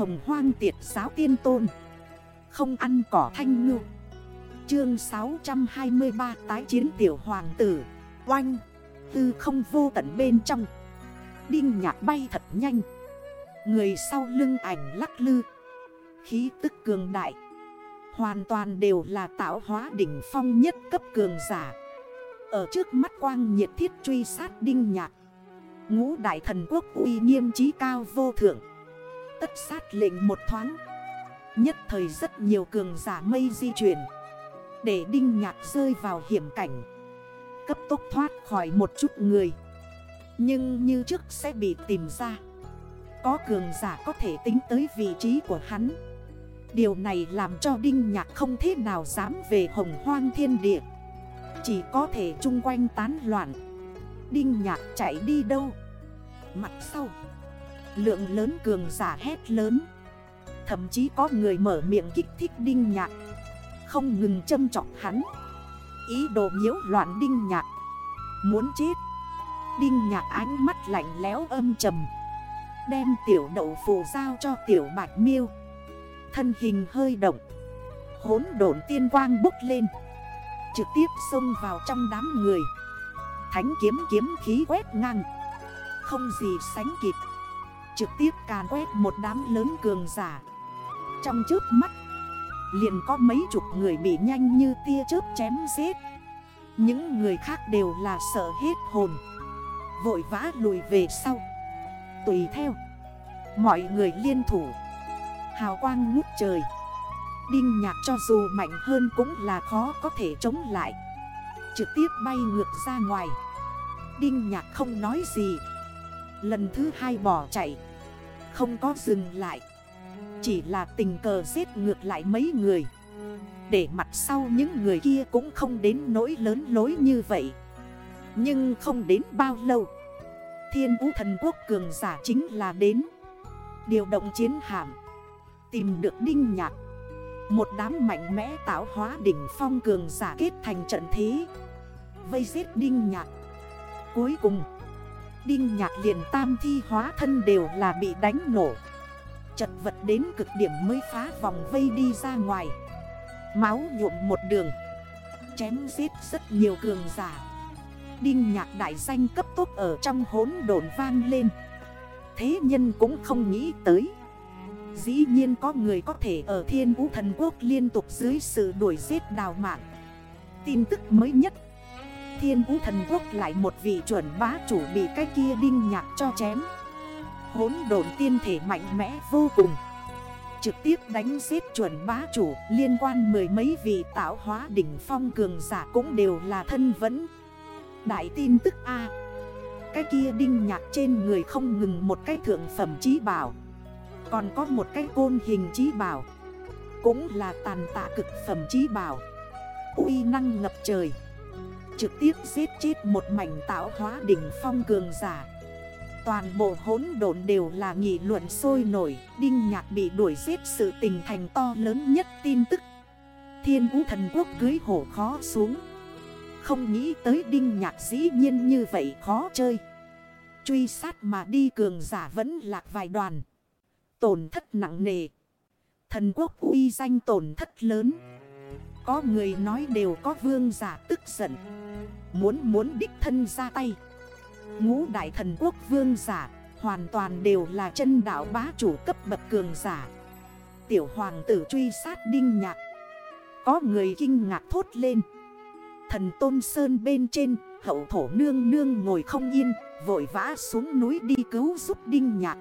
hồng hoang tiệt giáo tiên tôn. Không ăn cỏ thanh ngư. Chương 623 tái chiến tiểu hoàng tử. Oanh. Tư không vô tận bên trong. Đinh nhạc bay thật nhanh. Người sau lưng ảnh lắc lư. Khí tức cường đại. Hoàn toàn đều là tạo hóa đỉnh phong nhất cấp cường giả. Ở trước mắt quang nhiệt thiết truy sát đinh nhạc. Ngũ đại thần quốc uy nghiêm trí cao vô thượng. Tất sát lệnh một thoáng. Nhất thời rất nhiều cường giả mây di chuyển. Để đinh nhạc rơi vào hiểm cảnh. Cấp tốc thoát khỏi một chút người. Nhưng như trước sẽ bị tìm ra. Có cường giả có thể tính tới vị trí của hắn. Điều này làm cho Đinh Nhạc không thế nào dám về hồng hoang thiên địa. Chỉ có thể chung quanh tán loạn. Đinh Nhạc chạy đi đâu? Mặt sau. Lượng lớn cường giả hét lớn. Thậm chí có người mở miệng kích thích Đinh Nhạc. Không ngừng châm trọng hắn. Ý đồ nhiễu loạn Đinh Nhạc. Muốn chết. Đinh Nhạc ánh mắt lạnh lẽo âm trầm. Đem tiểu đậu phù giao cho tiểu bạch miêu. Thân hình hơi động. Hốn độn tiên quang bốc lên. Trực tiếp xông vào trong đám người. Thánh kiếm kiếm khí quét ngang. Không gì sánh kịp. Trực tiếp càn quét một đám lớn cường giả. Trong trước mắt, Liền có mấy chục người bị nhanh như tia chớp chém giết. Những người khác đều là sợ hết hồn, Vội vã lùi về sau. Tùy theo, Mọi người liên thủ, Hào quang ngút trời. Đinh nhạc cho dù mạnh hơn cũng là khó có thể chống lại. Trực tiếp bay ngược ra ngoài. Đinh nhạc không nói gì. Lần thứ hai bỏ chạy. Không có dừng lại. Chỉ là tình cờ giết ngược lại mấy người. Để mặt sau những người kia cũng không đến nỗi lớn lối như vậy. Nhưng không đến bao lâu, Thiên vũ thần quốc cường giả chính là đến. Điều động chiến hạm, Tìm được đinh nhạc. Một đám mạnh mẽ tạo hóa đỉnh phong cường giả kết thành trận thế. Vây giết đinh nhạc. Cuối cùng Đinh nhạc liền tam thi hóa thân đều là bị đánh nổ. Chật vật đến cực điểm mới phá vòng vây đi ra ngoài. Máu nhuộm một đường. Chém giết rất nhiều cường giả. Đinh nhạc đại danh cấp tốt ở trong hốn đồn vang lên. Thế nhân cũng không nghĩ tới. Dĩ nhiên có người có thể ở thiên vũ thần quốc liên tục dưới sự đuổi giết đào mạng. Tin tức mới nhất Thiên vũ thần quốc lại một vị chuẩn bá chủ bị cái kia đinh nhạc cho chém. Hốn đồn tiên thể mạnh mẽ vô cùng. Trực tiếp đánh giết chuẩn bá chủ, Liên quan mười mấy vị tạo hóa đỉnh phong cường giả cũng đều là thân vấn. Đại tin tức A. Cái kia đinh nhạc trên người không ngừng một cái thượng phẩm trí bảo. Còn có một cái côn hình trí bảo. Cũng là tàn tạ cực phẩm trí bảo. Uy năng ngập trời. Trực tiếp giết chết một mảnh tạo hóa đỉnh phong cường giả. Toàn bộ hỗn độn đều là nghị luận sôi nổi, Đinh nhạc bị đuổi giết sự tình thành to lớn nhất tin tức. Thiên vũ thần quốc cưới hổ khó xuống. Không nghĩ tới đinh nhạc dĩ nhiên như vậy khó chơi. Truy sát mà đi cường giả vẫn lạc vài đoàn. Tổn thất nặng nề. Thần quốc uy danh tổn thất lớn. Có người nói đều có vương giả tức giận. Muốn muốn đích thân ra tay. Ngũ đại thần quốc vương giả hoàn toàn đều là chân đảo bá chủ cấp bậc cường giả. Tiểu hoàng tử truy sát đinh nhạc. Có người kinh ngạc thốt lên. Thần Tôn Sơn bên trên, hậu thổ nương nương ngồi không yên, vội vã xuống núi đi cứu giúp đinh nhạc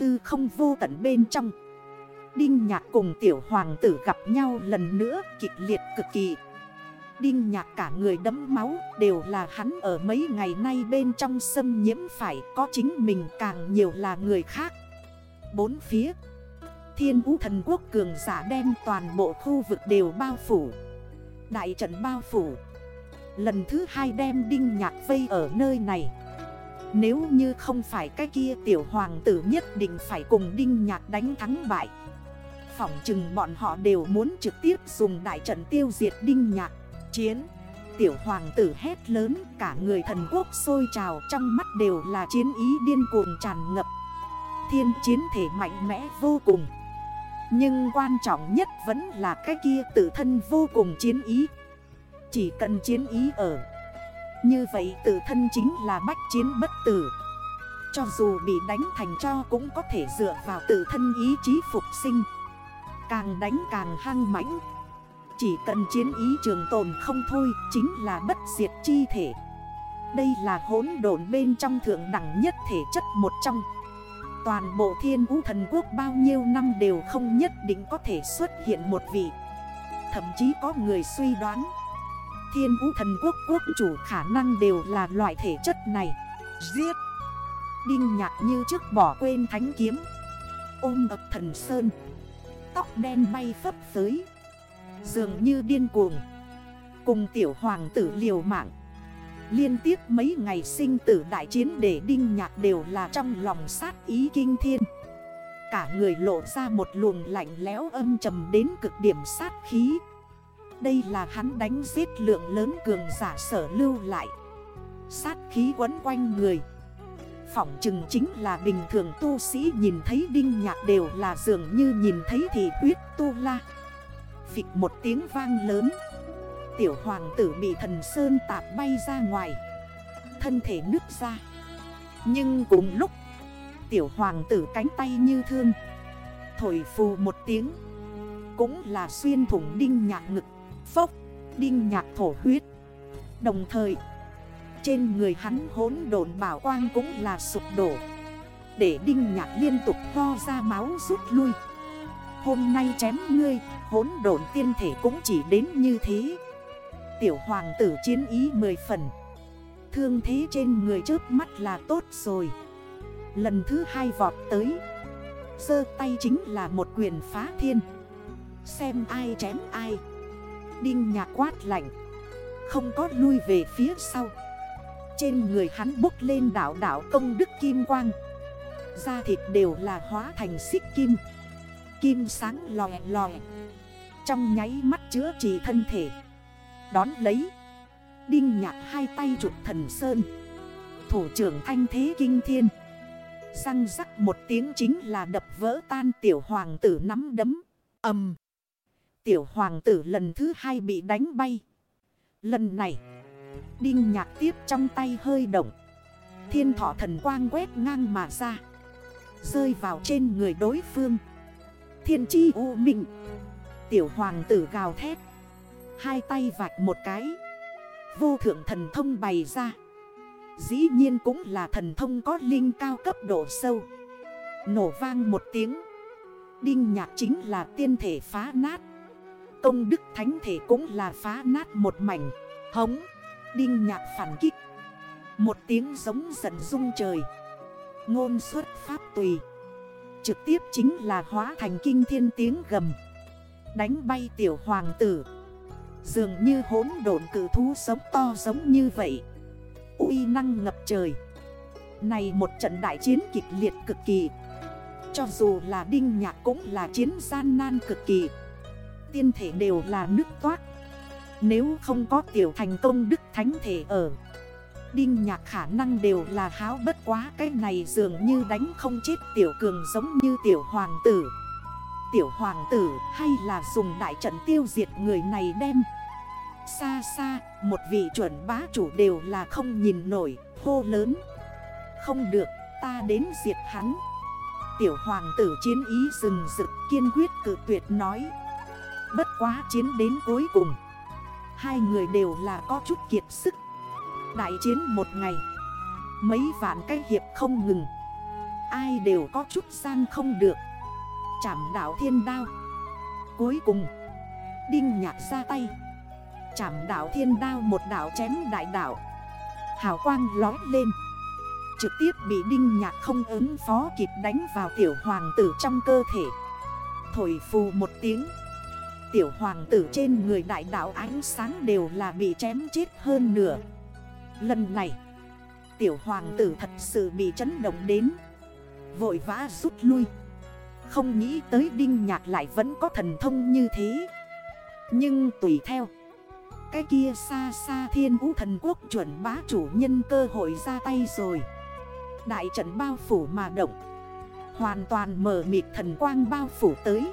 tư không vô tận bên trong Đinh nhạc cùng tiểu hoàng tử gặp nhau lần nữa kịch liệt cực kỳ. Đinh nhạc cả người đấm máu, đều là hắn ở mấy ngày nay bên trong xâm nhiễm phải, có chính mình càng nhiều là người khác. Bốn phía, Thiên vũ thần quốc cường giả đem toàn bộ khu vực đều bao phủ. Đại trận bao phủ. Lần thứ hai đem đinh nhạc vây ở nơi này. Nếu như không phải cái kia tiểu hoàng tử nhất định phải cùng đinh nhạc đánh thắng bại. Phỏng chừng bọn họ đều muốn trực tiếp dùng đại trận tiêu diệt đinh nhạc. Chiến. Tiểu hoàng tử hét lớn, cả người thần quốc sôi trào, trong mắt đều là chiến ý điên cuồng tràn ngập. Thiên chiến thể mạnh mẽ vô cùng. Nhưng quan trọng nhất vẫn là cái kia tự thân vô cùng chiến ý. Chỉ cần chiến ý ở. Như vậy tự thân chính là bách chiến bất tử. Cho dù bị đánh thành cho cũng có thể dựa vào tự thân ý chí phục sinh. Càng đánh càng hăng mãnh. Chỉ cần chiến ý trường tồn không thôi, Chính là bất diệt chi thể. Đây là hỗn độn bên trong thượng đẳng nhất thể chất một trong. Toàn bộ thiên vũ thần quốc bao nhiêu năm đều không nhất định có thể xuất hiện một vị. Thậm chí có người suy đoán, Thiên vũ thần quốc quốc chủ khả năng đều là loại thể chất này. Giết! Đinh nhạc như trước bỏ quên thánh kiếm. Ôm ập thần sơn. Tóc đen bay phấp phới. Dường như điên cuồng. Cùng tiểu hoàng tử liều mạng. Liên tiếp mấy ngày sinh tử đại chiến để đinh nhạc đều là trong lòng sát ý kinh thiên. Cả người lộ ra một luồng lạnh lẽo âm trầm đến cực điểm sát khí. Đây là hắn đánh giết lượng lớn cường giả sở lưu lại. Sát khí quấn quanh người. Phỏng chừng chính là bình thường tu sĩ nhìn thấy đinh nhạc đều là dường như nhìn thấy thì huyết tu la. Phịch một tiếng vang lớn. Tiểu hoàng tử bị thần sơn tạp bay ra ngoài. Thân thể nứt ra. Nhưng cùng lúc, Tiểu hoàng tử cánh tay như thương. Thổi phù một tiếng. Cũng là xuyên thủng đinh nhạc ngực. Phốc, Đinh nhạc thổ huyết. Đồng thời trên người hắn hốn đồn bảo quang cũng là sụp đổ. Để đinh nhạc liên tục ho ra máu rút lui. Hôm nay chém ngươi Hốn đồn tiên thể cũng chỉ đến như thế. Tiểu hoàng tử chiến ý mười phần. Thương thế trên người trước mắt là tốt rồi. Lần thứ hai vọt tới. Sơ tay chính là một quyền phá thiên. Xem ai chém ai. Đinh nhạc quát lạnh. Không có lui về phía sau. Trên người hắn bốc lên đảo đảo công đức kim quang. Da thịt đều là hóa thành xích kim. Kim sáng lòe lòe. Trong nháy mắt chữa trị thân thể. Đón lấy. Đinh nhạc hai tay trục thần sơn. Thủ trưởng thanh thế kinh thiên. Răng rắc một tiếng chính là đập vỡ tan tiểu hoàng tử nắm đấm. Âm. Tiểu hoàng tử lần thứ hai bị đánh bay. Lần này Đinh nhạc tiếp trong tay hơi động. Thiên thọ thần quang quét ngang mà ra. Rơi vào trên người đối phương. Thiên chi u minh. Tiểu hoàng tử gào thét. Hai tay vạch một cái. Vô thượng thần thông bày ra. Dĩ nhiên cũng là thần thông có linh cao cấp độ sâu. Nổ vang một tiếng. Đinh nhạc chính là tiên thể phá nát. Công đức thánh thể cũng là phá nát một mảnh. Hống. Đinh nhạc phản kích. Một tiếng giống giận rung trời. Ngôn xuất pháp tùy. Trực tiếp chính là hóa thành kinh thiên tiếng gầm. Đánh bay tiểu hoàng tử. Dường như hốn độn cử thú sống to giống như vậy. Uy năng ngập trời. Này một trận đại chiến kịch liệt cực kỳ. Cho dù là đinh nhạc cũng là chiến gian nan cực kỳ. Tiên thể đều là nước toát nếu không có tiểu thành công đức thánh thể ở, Đinh nhạc khả năng đều là háo bất quá. Cái này dường như đánh không chết tiểu cường giống như tiểu hoàng tử. Tiểu hoàng tử hay là dùng đại trận tiêu diệt người này đem. Xa xa, một vị chuẩn bá chủ đều là không nhìn nổi, hô lớn. Không được, ta đến diệt hắn. Tiểu hoàng tử chiến ý rừng rực kiên quyết cử tuyệt nói. Bất quá chiến đến cuối cùng Hai người đều là có chút kiệt sức. Đại chiến một ngày. Mấy vạn cái hiệp không ngừng. Ai đều có chút sang không được. Chảm đảo thiên đao. Cuối cùng, Đinh nhạc ra tay. Chảm đảo thiên đao một đảo chém đại đảo Hào quang lói lên. Trực tiếp bị đinh nhạc không ứng phó kịp đánh vào tiểu hoàng tử trong cơ thể. Thổi phù một tiếng. Tiểu hoàng tử trên người đại đạo ánh sáng đều là bị chém chết hơn nửa. Lần này, Tiểu hoàng tử thật sự bị chấn động đến. Vội vã rút lui. Không nghĩ tới đinh nhạc lại vẫn có thần thông như thế. Nhưng tùy theo, Cái kia xa xa thiên vũ thần quốc chuẩn bá chủ nhân cơ hội ra tay rồi. Đại trận bao phủ mà động. Hoàn toàn mở mịt thần quang bao phủ tới.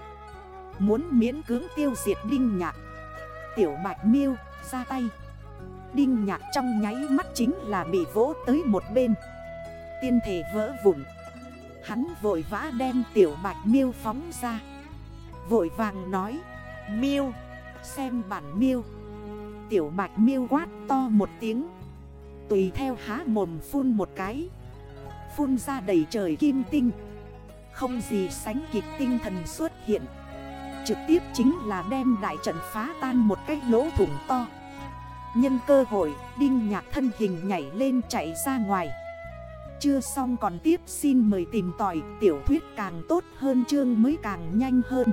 Muốn miễn cưỡng tiêu diệt đinh nhạc. Tiểu bạch miêu, ra tay. Đinh nhạc trong nháy mắt chính là bị vỗ tới một bên. Tiên thể vỡ vụn. Hắn vội vã đem tiểu bạch miêu phóng ra. Vội vàng nói, Miêu, Xem bản miêu. Tiểu bạch miêu quát to một tiếng. Tùy theo há mồm phun một cái. Phun ra đầy trời kim tinh. Không gì sánh kịp tinh thần xuất hiện. Trực tiếp chính là đem đại trận phá tan một cái lỗ thủng to. Nhân cơ hội, Đinh nhạc thân hình nhảy lên chạy ra ngoài. Chưa xong còn tiếp xin mời tìm tỏi Tiểu thuyết càng tốt hơn, chương mới càng nhanh hơn.